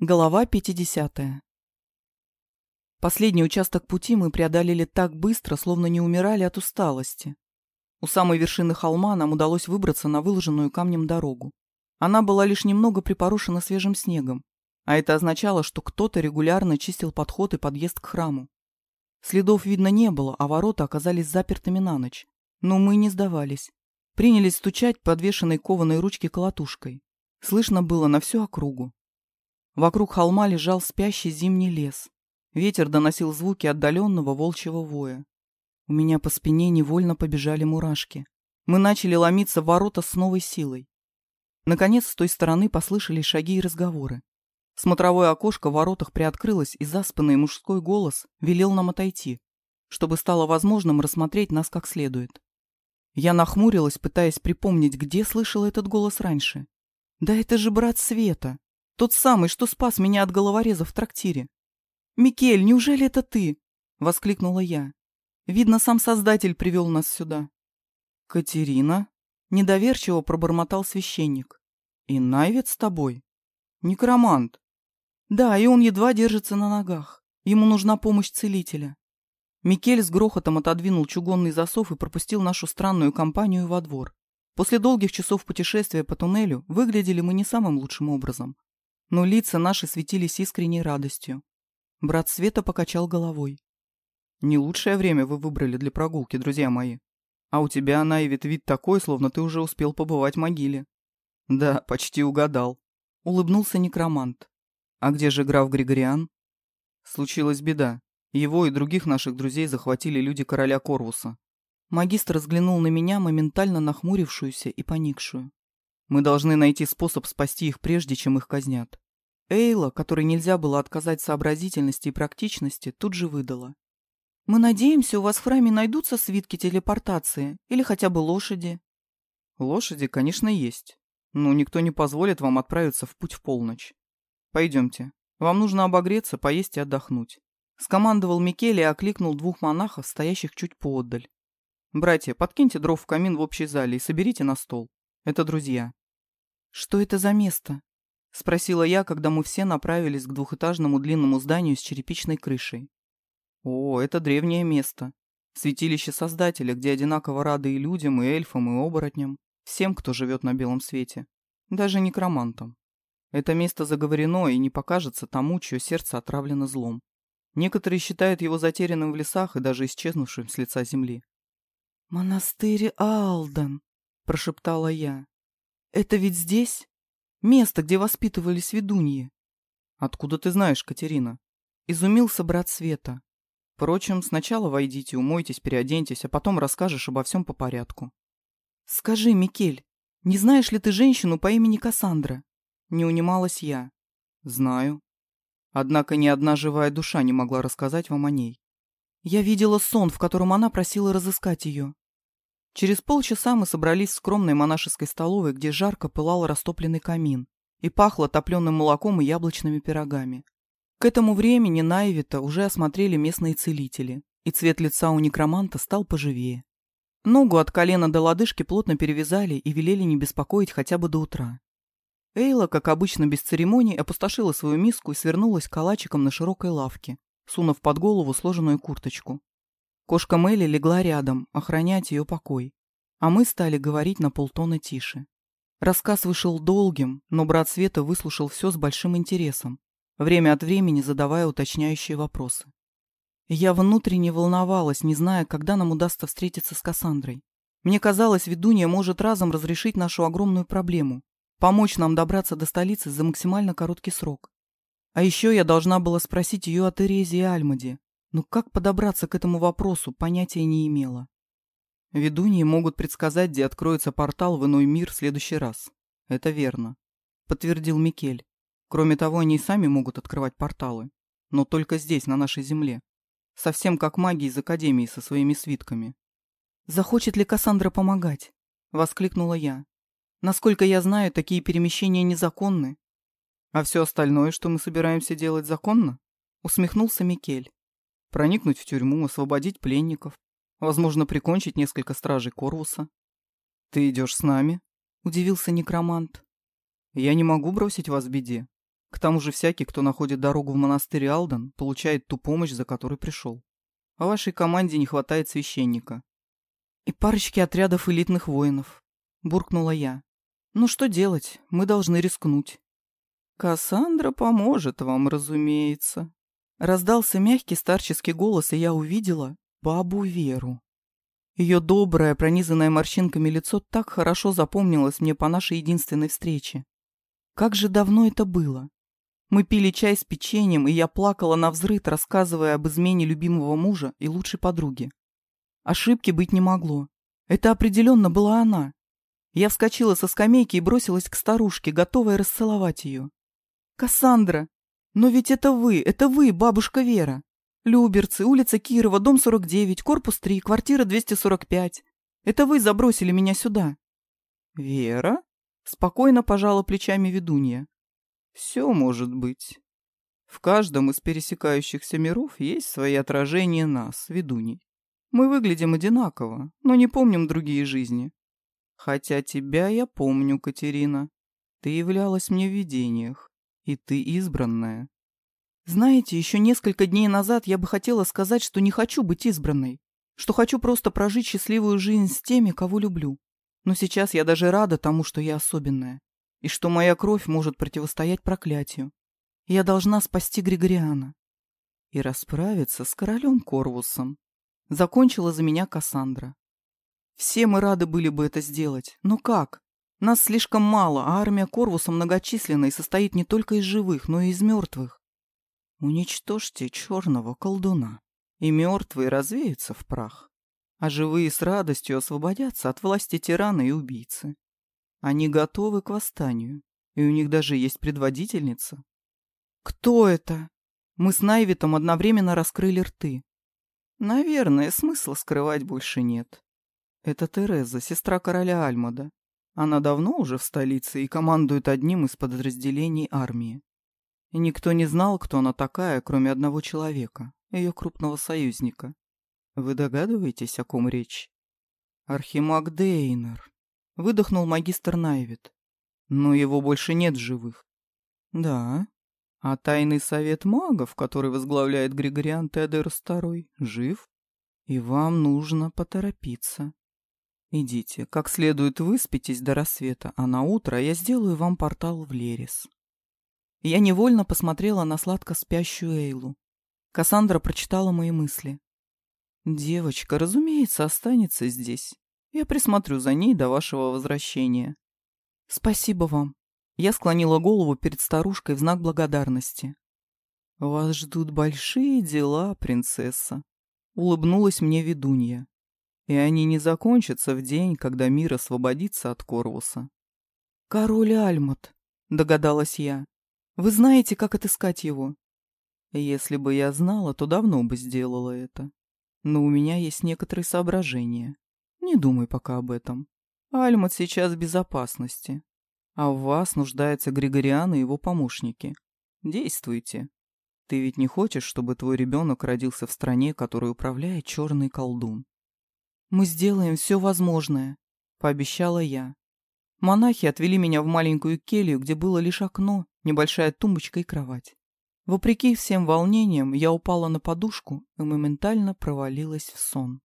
Голова 50. Последний участок пути мы преодолели так быстро, словно не умирали от усталости. У самой вершины холма нам удалось выбраться на выложенную камнем дорогу. Она была лишь немного припорошена свежим снегом, а это означало, что кто-то регулярно чистил подход и подъезд к храму. Следов видно не было, а ворота оказались запертыми на ночь. Но мы не сдавались. Принялись стучать подвешенной кованой ручки колотушкой. Слышно было на всю округу. Вокруг холма лежал спящий зимний лес. Ветер доносил звуки отдаленного волчьего воя. У меня по спине невольно побежали мурашки. Мы начали ломиться в ворота с новой силой. Наконец, с той стороны послышались шаги и разговоры. Смотровое окошко в воротах приоткрылось, и заспанный мужской голос велел нам отойти, чтобы стало возможным рассмотреть нас как следует. Я нахмурилась, пытаясь припомнить, где слышала этот голос раньше. Да это же брат Света. Тот самый, что спас меня от головореза в трактире. «Микель, неужели это ты?» — воскликнула я. «Видно, сам Создатель привел нас сюда». «Катерина?» — недоверчиво пробормотал священник. «И Найвет с тобой?» «Некромант». «Да, и он едва держится на ногах. Ему нужна помощь целителя». Микель с грохотом отодвинул чугунный засов и пропустил нашу странную компанию во двор. После долгих часов путешествия по туннелю выглядели мы не самым лучшим образом но лица наши светились искренней радостью. Брат Света покачал головой. «Не лучшее время вы выбрали для прогулки, друзья мои. А у тебя, Найвит, вид такой, словно ты уже успел побывать в могиле». «Да, почти угадал», — улыбнулся некромант. «А где же граф Григориан?» «Случилась беда. Его и других наших друзей захватили люди короля Корвуса». Магистр взглянул на меня, моментально нахмурившуюся и поникшую. Мы должны найти способ спасти их прежде, чем их казнят. Эйла, которой нельзя было отказать сообразительности и практичности, тут же выдала. «Мы надеемся, у вас в храме найдутся свитки телепортации или хотя бы лошади?» «Лошади, конечно, есть. Но никто не позволит вам отправиться в путь в полночь. Пойдемте. Вам нужно обогреться, поесть и отдохнуть». Скомандовал Микеле и окликнул двух монахов, стоящих чуть поодаль. «Братья, подкиньте дров в камин в общей зале и соберите на стол. Это друзья. Что это за место? Спросила я, когда мы все направились к двухэтажному длинному зданию с черепичной крышей. О, это древнее место. Святилище Создателя, где одинаково рады и людям, и эльфам, и оборотням. Всем, кто живет на белом свете. Даже некромантам. Это место заговорено и не покажется тому, чье сердце отравлено злом. Некоторые считают его затерянным в лесах и даже исчезнувшим с лица земли. «Монастырь Алдан», — прошептала я. «Это ведь здесь? Место, где воспитывались ведуньи». «Откуда ты знаешь, Катерина?» — изумился брат Света. «Впрочем, сначала войдите, умойтесь, переоденьтесь, а потом расскажешь обо всем по порядку». «Скажи, Микель, не знаешь ли ты женщину по имени Кассандра?» Не унималась я. «Знаю. Однако ни одна живая душа не могла рассказать вам о ней. Я видела сон, в котором она просила разыскать ее. Через полчаса мы собрались в скромной монашеской столовой, где жарко пылал растопленный камин и пахло топленым молоком и яблочными пирогами. К этому времени Найвита уже осмотрели местные целители, и цвет лица у некроманта стал поживее. Ногу от колена до лодыжки плотно перевязали и велели не беспокоить хотя бы до утра. Эйла, как обычно без церемоний, опустошила свою миску и свернулась калачиком на широкой лавке, сунув под голову сложенную курточку. Кошка Мелли легла рядом, охранять ее покой. А мы стали говорить на полтона тише. Рассказ вышел долгим, но брат Света выслушал все с большим интересом, время от времени задавая уточняющие вопросы. Я внутренне волновалась, не зная, когда нам удастся встретиться с Кассандрой. Мне казалось, ведунья может разом разрешить нашу огромную проблему, помочь нам добраться до столицы за максимально короткий срок. А еще я должна была спросить ее о Терезе и Альмаде, но как подобраться к этому вопросу, понятия не имела. Ведуньи могут предсказать, где откроется портал в иной мир в следующий раз. Это верно, подтвердил Микель. Кроме того, они и сами могут открывать порталы, но только здесь, на нашей земле. Совсем как маги из Академии со своими свитками. «Захочет ли Кассандра помогать?» — воскликнула я. «Насколько я знаю, такие перемещения незаконны». «А все остальное, что мы собираемся делать, законно?» — усмехнулся Микель проникнуть в тюрьму, освободить пленников, возможно, прикончить несколько стражей Корвуса. «Ты идешь с нами?» — удивился некромант. «Я не могу бросить вас в беде. К тому же всякий, кто находит дорогу в монастырь Алдан, получает ту помощь, за которой пришел. А вашей команде не хватает священника. И парочки отрядов элитных воинов. Буркнула я. Ну что делать? Мы должны рискнуть. Кассандра поможет вам, разумеется. Раздался мягкий старческий голос, и я увидела бабу Веру. Ее доброе, пронизанное морщинками лицо так хорошо запомнилось мне по нашей единственной встрече. Как же давно это было. Мы пили чай с печеньем, и я плакала на взрыд, рассказывая об измене любимого мужа и лучшей подруги. Ошибки быть не могло. Это определенно была она. Я вскочила со скамейки и бросилась к старушке, готовая расцеловать ее. «Кассандра! Но ведь это вы, это вы, бабушка Вера! Люберцы, улица Кирова, дом 49, корпус 3, квартира 245. Это вы забросили меня сюда!» «Вера?» — спокойно пожала плечами ведунья. «Все может быть. В каждом из пересекающихся миров есть свои отражения нас, ведуней. Мы выглядим одинаково, но не помним другие жизни. Хотя тебя я помню, Катерина. Ты являлась мне в видениях, и ты избранная. Знаете, еще несколько дней назад я бы хотела сказать, что не хочу быть избранной, что хочу просто прожить счастливую жизнь с теми, кого люблю. Но сейчас я даже рада тому, что я особенная, и что моя кровь может противостоять проклятию. Я должна спасти Григориана и расправиться с королем Корвусом. Закончила за меня Кассандра. Все мы рады были бы это сделать, но как? Нас слишком мало, а армия Корвуса многочисленна и состоит не только из живых, но и из мертвых. Уничтожьте черного колдуна, и мертвые развеются в прах, а живые с радостью освободятся от власти тирана и убийцы. Они готовы к восстанию, и у них даже есть предводительница. Кто это? Мы с Найвитом одновременно раскрыли рты. Наверное, смысла скрывать больше нет. Это Тереза, сестра короля Альмада. Она давно уже в столице и командует одним из подразделений армии. И никто не знал, кто она такая, кроме одного человека, ее крупного союзника. Вы догадываетесь, о ком речь? Архимаг Дейнер. Выдохнул магистр Найвит. Но его больше нет живых. Да. А тайный совет магов, который возглавляет Григориан Теодорос II, жив. И вам нужно поторопиться. Идите, как следует выспитесь до рассвета, а на утро я сделаю вам портал в Лерис. Я невольно посмотрела на сладко спящую Эйлу. Кассандра прочитала мои мысли. Девочка, разумеется, останется здесь. Я присмотрю за ней до вашего возвращения. Спасибо вам. Я склонила голову перед старушкой в знак благодарности. Вас ждут большие дела, принцесса. Улыбнулась мне ведунья. И они не закончатся в день, когда мир освободится от Корвуса. «Король Альмут», — догадалась я. «Вы знаете, как отыскать его?» «Если бы я знала, то давно бы сделала это. Но у меня есть некоторые соображения. Не думай пока об этом. Альмут сейчас в безопасности. А в вас нуждаются Григориан и его помощники. Действуйте. Ты ведь не хочешь, чтобы твой ребенок родился в стране, которой управляет черный колдун?» «Мы сделаем все возможное», — пообещала я. Монахи отвели меня в маленькую келью, где было лишь окно, небольшая тумбочка и кровать. Вопреки всем волнениям, я упала на подушку и моментально провалилась в сон.